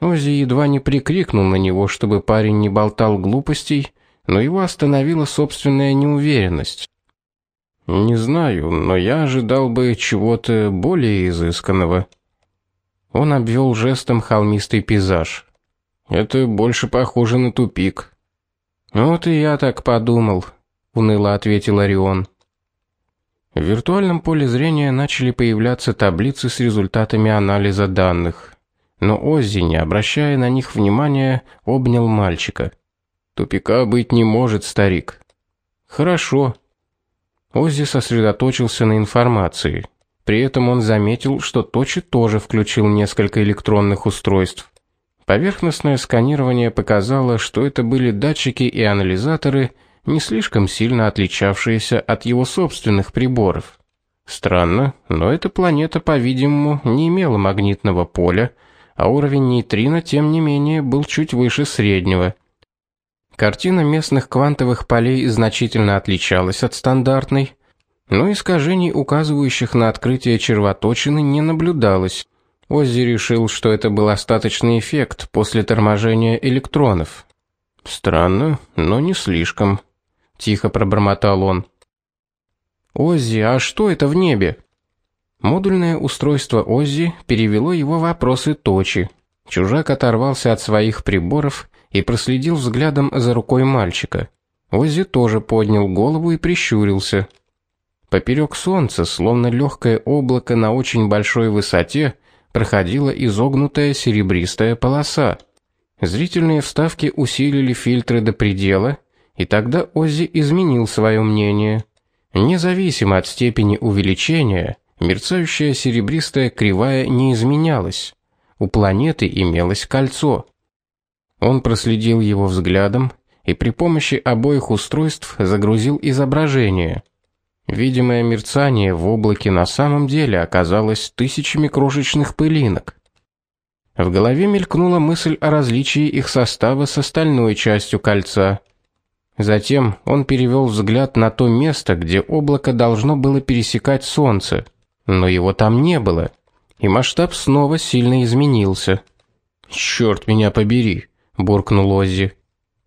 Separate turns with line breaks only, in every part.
Ози едва не прикрикнул на него, чтобы парень не болтал глупостей, но его остановила собственная неуверенность. Не знаю, но я ожидал бы чего-то более изысканного. Он обвел жестом холмистый пейзаж. Это больше похоже на тупик. Вот и я так подумал, уныло ответил Орион. В виртуальном поле зрения начали появляться таблицы с результатами анализа данных. Но Оззи, не обращая на них внимания, обнял мальчика. Тупика быть не может, старик. Хорошо. Оззи сосредоточился на информации. При этом он заметил, что Точи тоже включил несколько электронных устройств. Поверхностное сканирование показало, что это были датчики и анализаторы, не слишком сильно отличавшиеся от его собственных приборов. Странно, но эта планета, по-видимому, не имела магнитного поля, а уровень нейтрино тем не менее был чуть выше среднего. Картина местных квантовых полей значительно отличалась от стандартной, но искажений, указывающих на открытие червоточины, не наблюдалось. Оззи решил, что это был остаточный эффект после торможения электронов. Странно, но не слишком тихо пробормотал он. Оззи, а что это в небе? Модульное устройство Оззи перевело его вопросы точи. Чужак оторвался от своих приборов и проследил взглядом за рукой мальчика. Оззи тоже поднял голову и прищурился. Поперек солнца, словно легкое облако на очень большой высоте, проходила изогнутая серебристая полоса. Зрительные вставки усилили фильтры до предела, и тогда Оззи изменил свое мнение. Независимо от степени увеличения, мерцающая серебристая кривая не изменялась. У планеты имелось кольцо. Он проследил его взглядом и при помощи обоих устройств загрузил изображение. Видимое мерцание в облаке на самом деле оказалось тысячами крошечных пылинок. В голове мелькнула мысль о различии их состава с остальной частью кольца. Затем он перевел взгляд на то место, где облако должно было пересекать солнце, но его там не было, и масштаб снова сильно изменился. Черт меня побери, буркнул Оззи.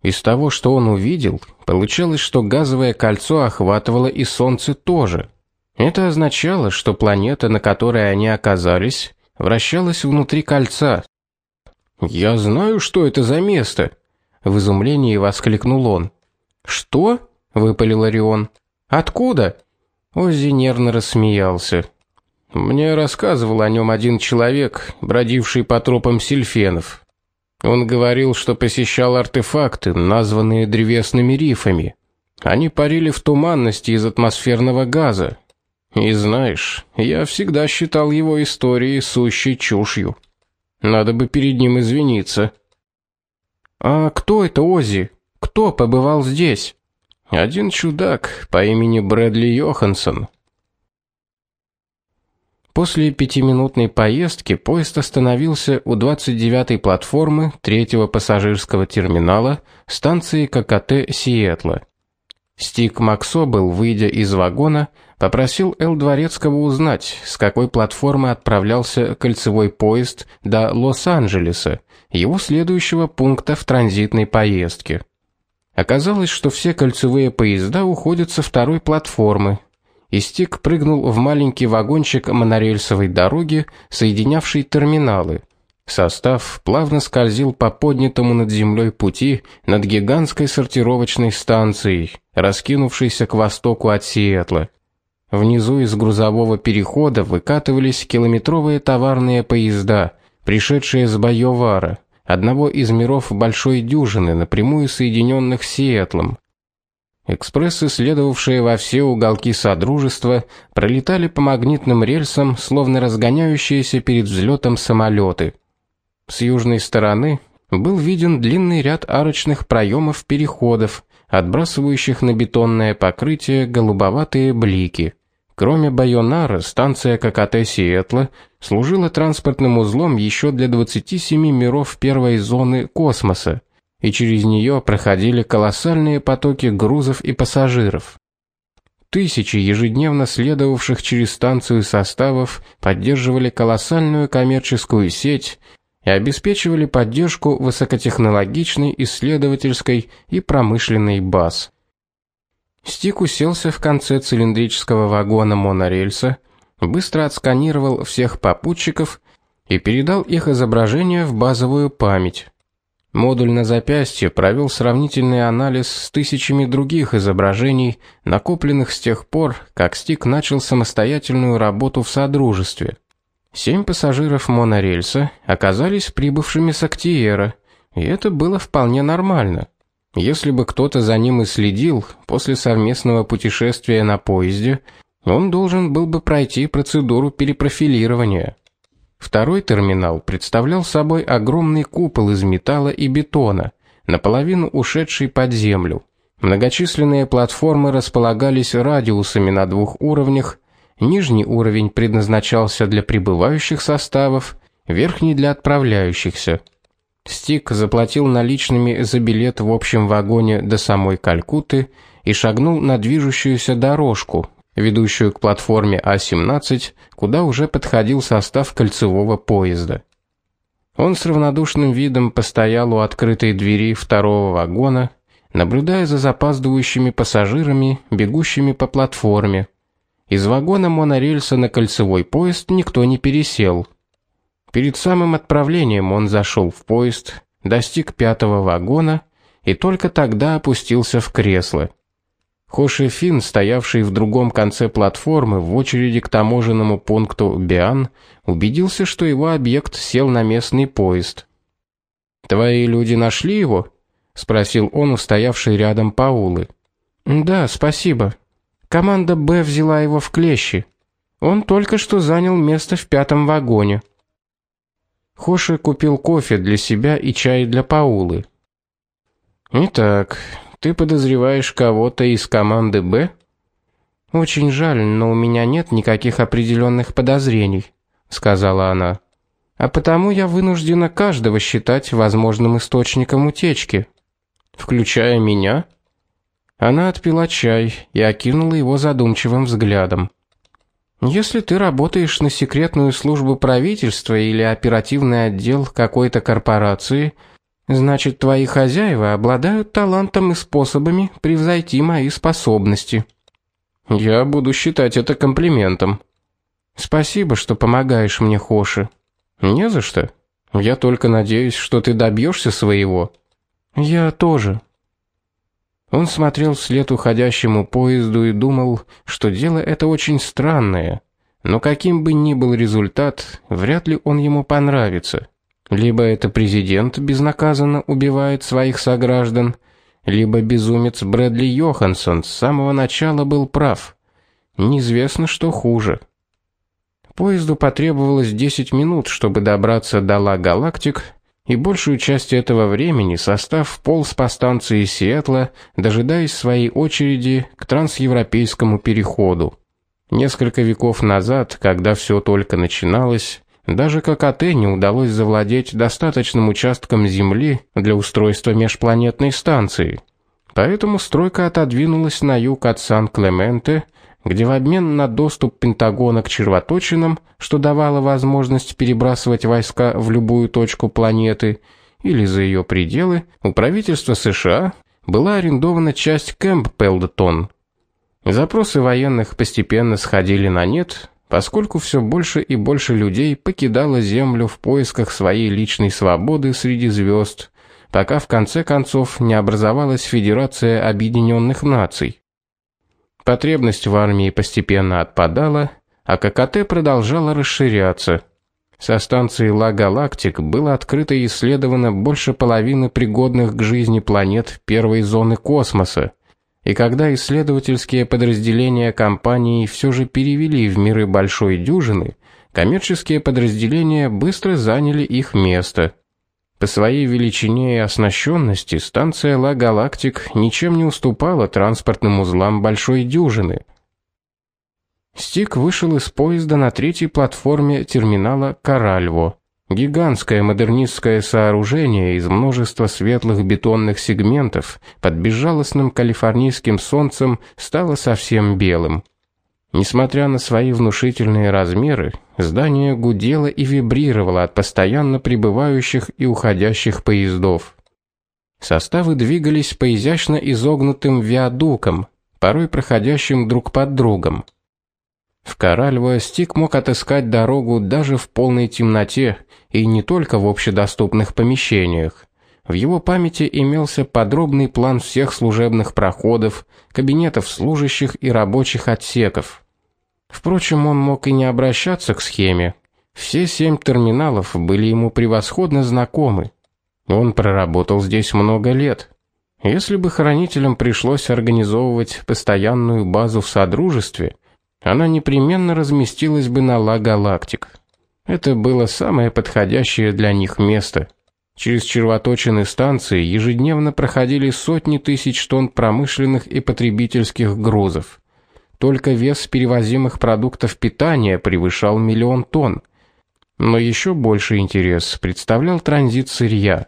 Из того, что он увидел, получалось, что газовое кольцо охватывало и солнце тоже. Это означало, что планета, на которой они оказались, вращалась внутри кольца. Я знаю, что это за место, в изумлении воскликнул он. Что? выпалил Орион. Откуда? Оззи нервно рассмеялся. Мне рассказывал о нем один человек, бродивший по тропам сильфенов. Он говорил, что посещал артефакты, названные древесными рифами. Они парили в туманности из атмосферного газа. И знаешь, я всегда считал его истории сущей чушью. Надо бы перед ним извиниться. А кто это Оззи? Кто побывал здесь? Один чудак по имени Брэдли Йоханссон. После пятиминутной поездки поезд остановился у 29-й платформы третьего пассажирского терминала станции ККТ Сиэтла. Стик Максобел, выйдя из вагона, попросил Эл Дворецкого узнать, с какой платформы отправлялся кольцевой поезд до Лос-Анджелеса, его следующего пункта в транзитной поездке. Оказалось, что все кольцевые поезда уходят со второй платформы. И Стик прыгнул в маленький вагончик монорельсовой дороги, соединявший терминалы. Состав плавно скользил по поднятому над землей пути над гигантской сортировочной станцией, раскинувшейся к востоку от Сиэтла. Внизу из грузового перехода выкатывались километровые товарные поезда, пришедшие с Байовара одного из миров большой дюжины, напрямую соединенных с Сиэтлом. Экспрессы, следовавшие во все уголки содружества, пролетали по магнитным рельсам, словно разгоняющиеся перед взлетом самолеты. С южной стороны был виден длинный ряд арочных проемов переходов, отбрасывающих на бетонное покрытие голубоватые блики. Кроме Байонара, станция ККТ служила транспортным узлом еще для 27 миров первой зоны космоса, и через нее проходили колоссальные потоки грузов и пассажиров. Тысячи ежедневно следовавших через станцию составов поддерживали колоссальную коммерческую сеть, и обеспечивали поддержку высокотехнологичной исследовательской и промышленной баз. Стик уселся в конце цилиндрического вагона монорельса, быстро отсканировал всех попутчиков и передал их изображения в базовую память. Модуль на запястье провел сравнительный анализ с тысячами других изображений, накопленных с тех пор, как Стик начал самостоятельную работу в содружестве. Семь пассажиров монорельса оказались прибывшими с Актиера, и это было вполне нормально. Если бы кто-то за ним и следил после совместного путешествия на поезде, он должен был бы пройти процедуру перепрофилирования. Второй терминал представлял собой огромный купол из металла и бетона, наполовину ушедший под землю. Многочисленные платформы располагались радиусами на двух уровнях. Нижний уровень предназначался для прибывающих составов, верхний для отправляющихся. Стик заплатил наличными за билет в общем вагоне до самой Калькутты и шагнул на движущуюся дорожку, ведущую к платформе А17, куда уже подходил состав кольцевого поезда. Он с равнодушным видом постоял у открытой двери второго вагона, наблюдая за запаздывающими пассажирами, бегущими по платформе. Из вагона монорельса на кольцевой поезд никто не пересел. Перед самым отправлением он зашел в поезд, достиг пятого вагона и только тогда опустился в кресло. Хоши Фин, стоявший в другом конце платформы в очереди к таможенному пункту Биан, убедился, что его объект сел на местный поезд. Твои люди нашли его? спросил он у стоявшей рядом Паулы. Да, спасибо. Команда Б взяла его в клещи. Он только что занял место в пятом вагоне. Хоши купил кофе для себя и чай для Паулы. Итак, ты подозреваешь кого-то из команды Б? Очень жаль, но у меня нет никаких определенных подозрений, сказала она. А потому я вынуждена каждого считать возможным источником утечки, включая меня. Она отпила чай и окинула его задумчивым взглядом. Если ты работаешь на секретную службу правительства или оперативный отдел какой-то корпорации, Значит, твои хозяева обладают талантом и способами превзойти мои способности. Я буду считать это комплиментом. Спасибо, что помогаешь мне, Хоши. Не за что. Я только надеюсь, что ты добьешься своего. Я тоже. Он смотрел вслед уходящему поезду и думал, что дело это очень странное, но каким бы ни был результат, вряд ли он ему понравится. Либо это президент безнаказанно убивает своих сограждан, либо безумец Брэдли Йоханссон с самого начала был прав. Неизвестно, что хуже. Поезду потребовалось 10 минут, чтобы добраться до Ла Галактик, и большую часть этого времени состав полз по станции Сиэтла, дожидаясь своей очереди к трансевропейскому переходу. Несколько веков назад, когда все только начиналось, даже ККТ не удалось завладеть достаточным участком земли для устройства межпланетной станции. Поэтому стройка отодвинулась на юг от Сан-Клементе, где в обмен на доступ Пентагона к червоточинам, что давало возможность перебрасывать войска в любую точку планеты или за ее пределы, у правительства США была арендована часть Кэмп Пелдтон. Запросы военных постепенно сходили на нет, поскольку все больше и больше людей покидало Землю в поисках своей личной свободы среди звезд, пока в конце концов не образовалась Федерация Объединенных Наций. Потребность в армии постепенно отпадала, а ККТ продолжала расширяться. Со станции Ла Галактик было открыто и исследовано больше половины пригодных к жизни планет первой зоны космоса. И когда исследовательские подразделения компании все же перевели в миры большой дюжины, коммерческие подразделения быстро заняли их место. По своей величине и оснащенности станция Ла Галактик ничем не уступала транспортным узлам большой дюжины. Стик вышел из поезда на третьей платформе терминала Каральво. Гигантское модернистское сооружение из множества светлых бетонных сегментов под безжалостным калифорнийским солнцем стало совсем белым. Несмотря на свои внушительные размеры, здание гудело и вибрировало от постоянно прибывающих и уходящих поездов. Составы двигались по изящно изогнутым виадукам, порой проходящим друг под другом. В Коральво Стик мог отыскать дорогу даже в полной темноте и не только в общедоступных помещениях. В его памяти имелся подробный план всех служебных проходов, кабинетов служащих и рабочих отсеков. Впрочем, он мог и не обращаться к схеме. Все семь терминалов были ему превосходно знакомы. Он проработал здесь много лет. Если бы хранителям пришлось организовывать постоянную базу в содружестве, она непременно разместилась бы на Ла Галактик. Это было самое подходящее для них место. Через червоточины станции ежедневно проходили сотни тысяч тонн промышленных и потребительских грузов. Только вес перевозимых продуктов питания превышал миллион тонн. Но еще больше интерес представлял транзит сырья.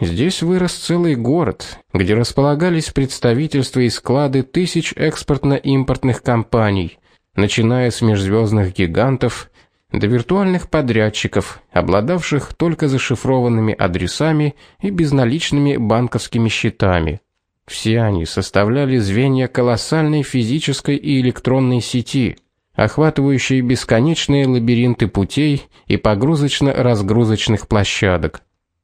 Здесь вырос целый город, где располагались представительства и склады тысяч экспортно-импортных компаний, начиная с межзвездных гигантов до виртуальных подрядчиков, обладавших только зашифрованными адресами и безналичными банковскими счетами. Все они составляли звенья колоссальной физической и электронной сети, охватывающей бесконечные лабиринты путей и погрузочно-разгрузочных площадок.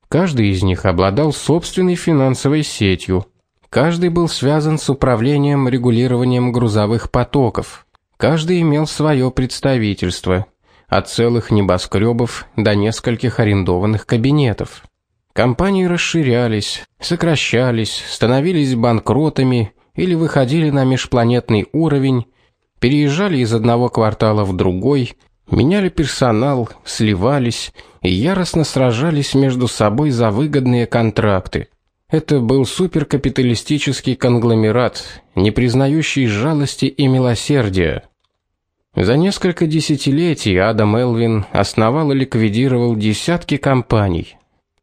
Каждый из них обладал собственной финансовой сетью. Каждый был связан с управлением регулированием грузовых потоков. Каждый имел свое представительство, от целых небоскребов до нескольких арендованных кабинетов. Компании расширялись, сокращались, становились банкротами или выходили на межпланетный уровень, переезжали из одного квартала в другой, меняли персонал, сливались и яростно сражались между собой за выгодные контракты. Это был суперкапиталистический конгломерат, не признающий жалости и милосердия. За несколько десятилетий Адам Элвин основал и ликвидировал десятки компаний.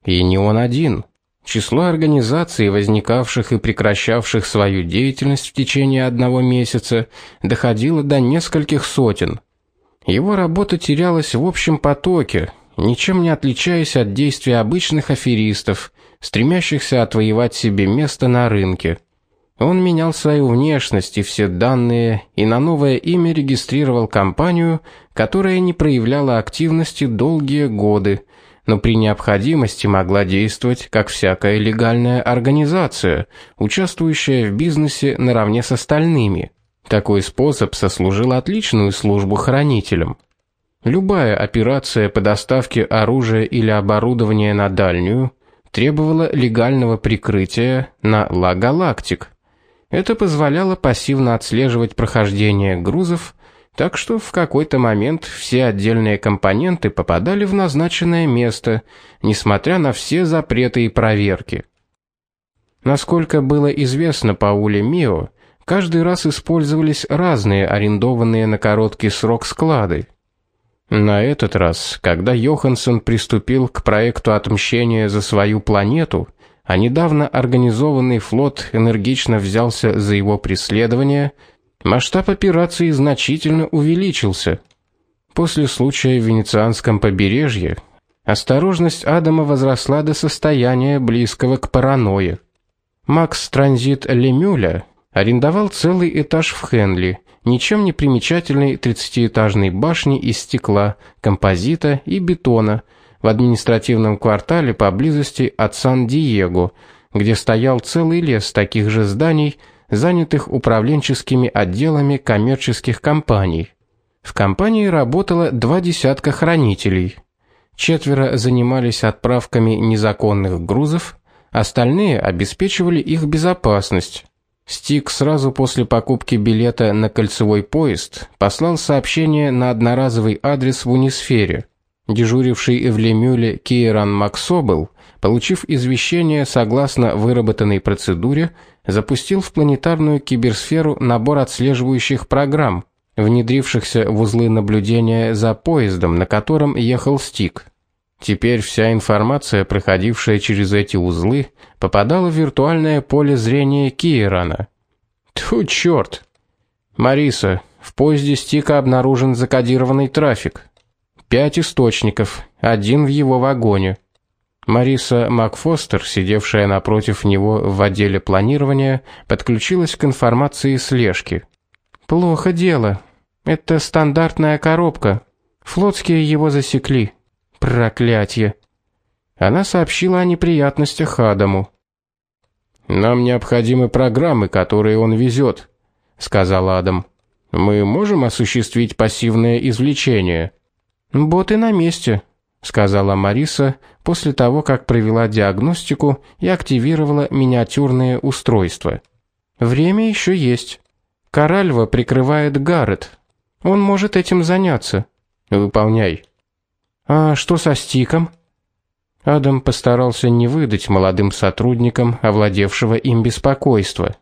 И не он один. Число организаций, возникавших и прекращавших свою деятельность в течение одного месяца, доходило до нескольких сотен. Его работа терялась в общем потоке, ничем не отличаясь от действий обычных аферистов, стремящихся отвоевать себе место на рынке. Он менял свою внешность и все данные и на новое имя регистрировал компанию, которая не проявляла активности долгие годы, но при необходимости могла действовать как всякая легальная организация, участвующая в бизнесе наравне с остальными. Такой способ сослужил отличную службу хранителям. Любая операция по доставке оружия или оборудования на дальнюю требовала легального прикрытия на Ла Галактик. Это позволяло пассивно отслеживать прохождение грузов, так что в какой-то момент все отдельные компоненты попадали в назначенное место, несмотря на все запреты и проверки. Насколько было известно Пауле Мио, каждый раз использовались разные арендованные на короткий срок склады. На этот раз, когда Йоханссон приступил к проекту отмщения за свою планету, а недавно организованный флот энергично взялся за его преследование, масштаб операции значительно увеличился. После случая в венецианском побережье осторожность Адама возросла до состояния близкого к паранойе. Макс Транзит Лемюля арендовал целый этаж в Хенли – ничем не примечательной тридцатиэтажной башни из стекла, композита и бетона в административном квартале поблизости от Сан-Диего, где стоял целый лес таких же зданий, занятых управленческими отделами коммерческих компаний. В компании работало два десятка хранителей. Четверо занимались отправками незаконных грузов, остальные обеспечивали их безопасность. Стик сразу после покупки билета на кольцевой поезд послал сообщение на одноразовый адрес в Унисфере. Дежуривший в Лемюле Кейран Максобел, получив извещение согласно выработанной процедуре, запустил в планетарную киберсферу набор отслеживающих программ, внедрившихся в узлы наблюдения за поездом, на котором ехал Стик. Теперь вся информация, проходившая через эти узлы, попадала в виртуальное поле зрения Кирана. Тьфу, черт! Мариса, В поезде Стика обнаружен закодированный трафик. Пять источников, один в его вагоне. Мариса Макфостер, сидевшая напротив него в отделе планирования, подключилась к информации слежки. Плохо дело. Это стандартная коробка. Флотские его засекли. Проклятье. Она сообщила о неприятностях Адаму. Нам необходимы программы, которые он везет, сказал Адам. Мы можем осуществить пассивное извлечение. Боты на месте, сказала Мариса после того, как провела диагностику и активировала миниатюрные устройства. Время еще есть. Коральва прикрывает Гаррет. Он может этим заняться. Выполняй. А что со Стиком? Адам постарался не выдать молодым сотрудникам овладевшего им беспокойства.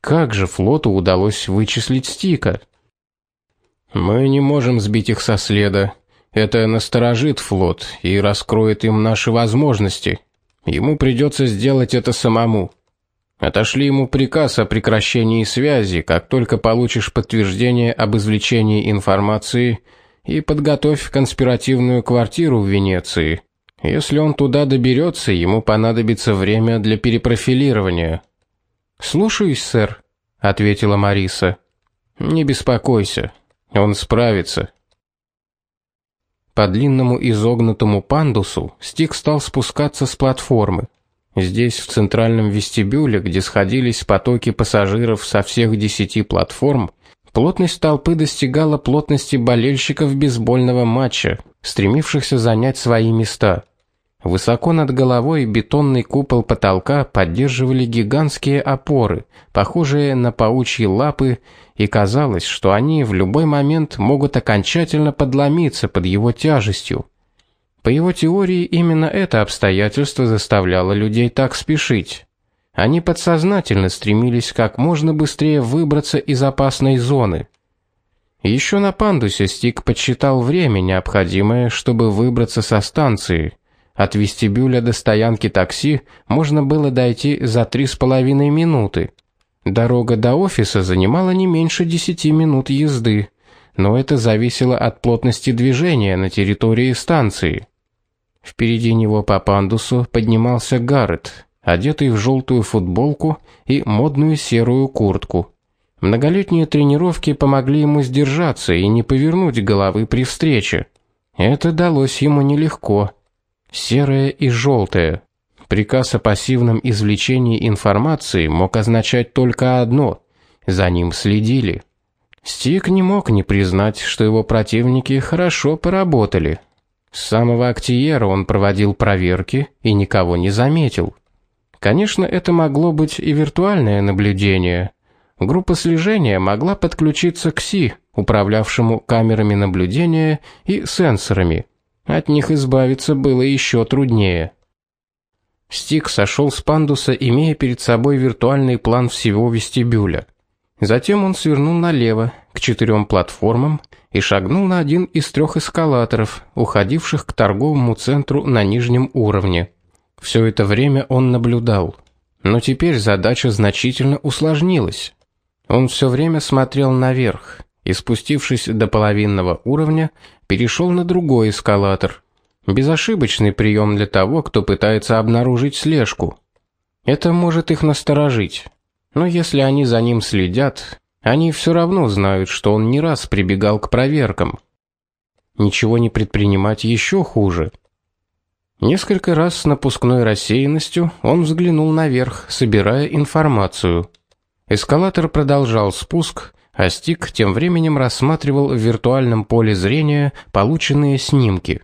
Как же флоту удалось вычислить Стика? Мы не можем сбить их со следа. Это насторожит флот и раскроет им наши возможности. Ему придется сделать это самому. Отошли ему приказ о прекращении связи, как только получишь подтверждение об извлечении информации, и подготовь конспиративную квартиру в Венеции. Если он туда доберется, ему понадобится время для перепрофилирования. Слушаюсь, сэр, ответила Мариса. Не беспокойся, он справится. По длинному изогнутому пандусу Стик стал спускаться с платформы. Здесь, в центральном вестибюле, где сходились потоки пассажиров со всех десяти платформ, плотность толпы достигала плотности болельщиков бейсбольного матча, стремившихся занять свои места. Высоко над головой бетонный купол потолка поддерживали гигантские опоры, похожие на паучьи лапы, и казалось, что они в любой момент могут окончательно подломиться под его тяжестью. По его теории, именно это обстоятельство заставляло людей так спешить. Они подсознательно стремились как можно быстрее выбраться из опасной зоны. Еще на пандусе Стик подсчитал время, необходимое, чтобы выбраться со станции. От вестибюля до стоянки такси можно было дойти за три с половиной минуты. Дорога до офиса занимала не меньше десяти минут езды, но это зависело от плотности движения на территории станции. Впереди него по пандусу поднимался Гаррет, одетый в желтую футболку и модную серую куртку. Многолетние тренировки помогли ему сдержаться и не повернуть головы при встрече. Это далось ему нелегко. Серое и желтое. Приказ о пассивном извлечении информации мог означать только одно: за ним следили. Стик не мог не признать, что его противники хорошо поработали. С самого Актиера он проводил проверки и никого не заметил. Конечно, это могло быть и виртуальное наблюдение. Группа слежения могла подключиться к СИ, управлявшему камерами наблюдения и сенсорами. От них избавиться было еще труднее. Стик сошел с пандуса, имея перед собой виртуальный план всего вестибюля. Затем он свернул налево к четырем платформам и шагнул на один из трех эскалаторов, уходивших к торговому центру на нижнем уровне. Все это время он наблюдал, но теперь задача значительно усложнилась. Он все время смотрел наверх и спустившись до половинного уровня, перешел на другой эскалатор. Безошибочный прием для того, кто пытается обнаружить слежку. Это может их насторожить. Но если они за ним следят, они все равно знают, что он не раз прибегал к проверкам. Ничего не предпринимать еще хуже. Несколько раз с напускной рассеянностью он взглянул наверх, собирая информацию. Эскалатор продолжал спуск, а Стик тем временем рассматривал в виртуальном поле зрения полученные снимки.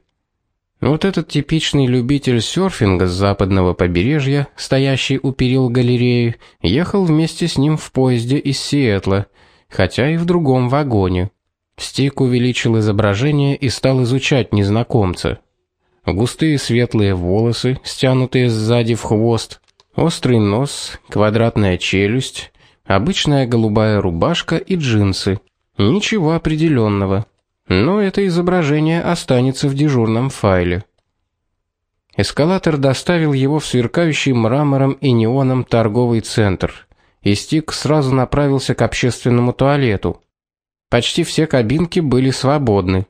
Вот этот типичный любитель серфинга с западного побережья, стоящий у перил галереи, ехал вместе с ним в поезде из Сиэтла, хотя и в другом вагоне. Стик увеличил изображение и стал изучать незнакомца. Густые светлые волосы, стянутые сзади в хвост, острый нос, квадратная челюсть, обычная голубая рубашка и джинсы. Ничего определенного но это изображение останется в дежурном файле. Эскалатор доставил его в сверкающий мрамором и неоном торговый центр, и Стик сразу направился к общественному туалету. Почти все кабинки были свободны.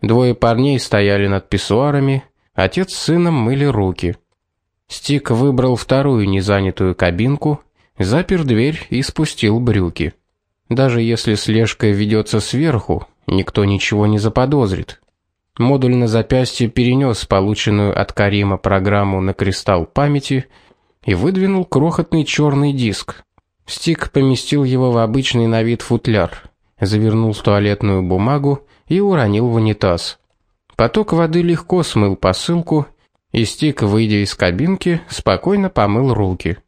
Двое парней стояли над писсуарами, отец с сыном мыли руки. Стик выбрал вторую незанятую кабинку, запер дверь и спустил брюки. Даже если слежка ведется сверху, никто ничего не заподозрит. Модуль на запястье перенес полученную от Карима программу на кристалл памяти и выдвинул крохотный черный диск. Стик поместил его в обычный на вид футляр, завернул в туалетную бумагу и уронил в унитаз. Поток воды легко смыл посылку, и Стик, выйдя из кабинки, спокойно помыл руки.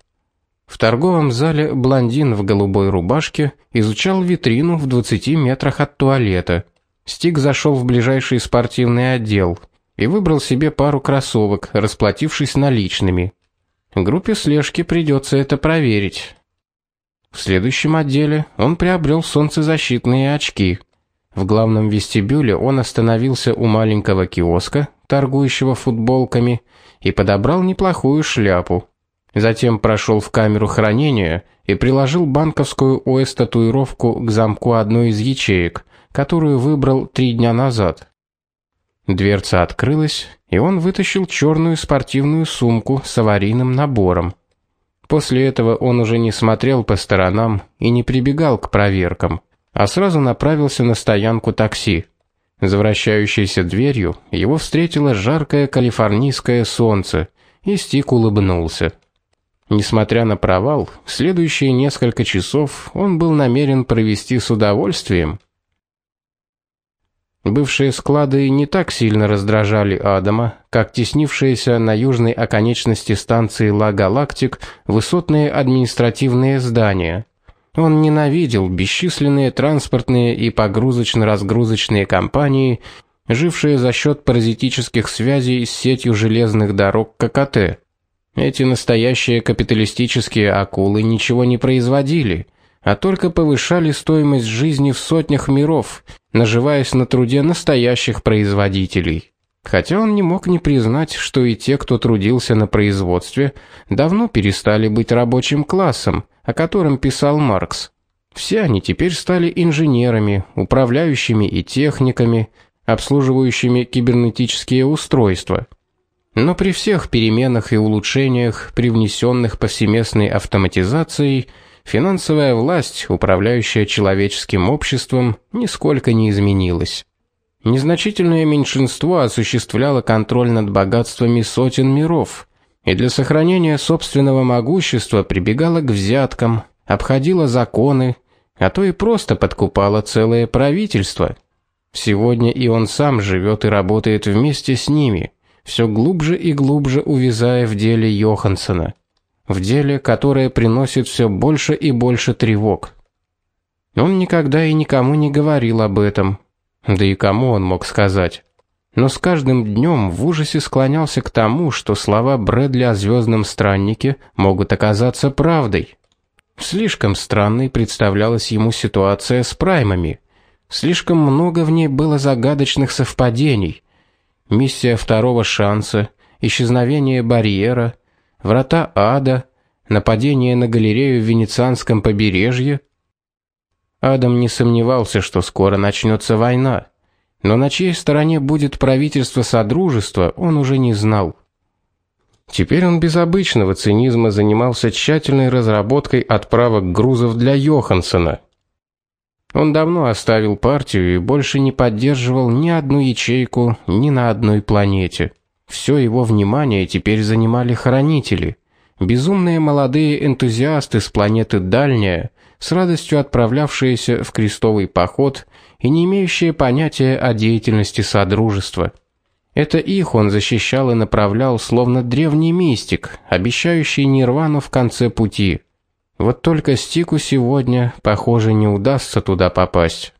В торговом зале блондин в голубой рубашке изучал витрину в 20 метрах от туалета. Стик зашел в ближайший спортивный отдел и выбрал себе пару кроссовок, расплатившись наличными. Группе слежки придется это проверить. В следующем отделе он приобрел солнцезащитные очки. В главном вестибюле он остановился у маленького киоска, торгующего футболками, и подобрал неплохую шляпу. Затем прошел в камеру хранения и приложил банковскую ОС-татуировку к замку одной из ячеек, которую выбрал три дня назад. Дверца открылась, и он вытащил черную спортивную сумку с аварийным набором. После этого он уже не смотрел по сторонам и не прибегал к проверкам, а сразу направился на стоянку такси. За вращающейся дверью его встретило жаркое калифорнийское солнце, и Стик улыбнулся. Несмотря на провал, следующие несколько часов он был намерен провести с удовольствием. Бывшие склады не так сильно раздражали Адама, как теснившиеся на южной оконечности станции Ла Галактик высотные административные здания. Он ненавидел бесчисленные транспортные и погрузочно-разгрузочные компании, жившие за счет паразитических связей с сетью железных дорог ККТ. Эти настоящие капиталистические акулы ничего не производили, а только повышали стоимость жизни в сотнях миров, наживаясь на труде настоящих производителей. Хотя он не мог не признать, что и те, кто трудился на производстве, давно перестали быть рабочим классом, о котором писал Маркс. Все они теперь стали инженерами, управляющими и техниками, обслуживающими кибернетические устройства – но при всех переменах и улучшениях, привнесенных повсеместной автоматизацией, финансовая власть, управляющая человеческим обществом, нисколько не изменилась. Незначительное меньшинство осуществляло контроль над богатствами сотен миров, и для сохранения собственного могущества прибегало к взяткам, обходило законы, а то и просто подкупало целое правительство. Сегодня и он сам живет и работает вместе с ними – все глубже и глубже увязая в деле Йохансена, в деле, которое приносит все больше и больше тревог. Он никогда и никому не говорил об этом. Да и кому он мог сказать? Но с каждым днем в ужасе склонялся к тому, что слова Брэдли о звездном страннике могут оказаться правдой. Слишком странной представлялась ему ситуация с праймами. Слишком много в ней было загадочных совпадений миссия второго шанса, исчезновение барьера, врата ада, нападение на галерею в венецианском побережье. Адам не сомневался, что скоро начнется война, но на чьей стороне будет правительство содружества, он уже не знал. Теперь он без обычного цинизма занимался тщательной разработкой отправок грузов для Йохансена. Он давно оставил партию и больше не поддерживал ни одну ячейку ни на одной планете. Все его внимание теперь занимали хранители, безумные молодые энтузиасты с планеты Дальняя, с радостью отправлявшиеся в крестовый поход и не имеющие понятия о деятельности содружества. Это их он защищал и направлял, словно древний мистик, обещающий нирвану в конце пути. Вот только Стику сегодня, похоже, не удастся туда попасть.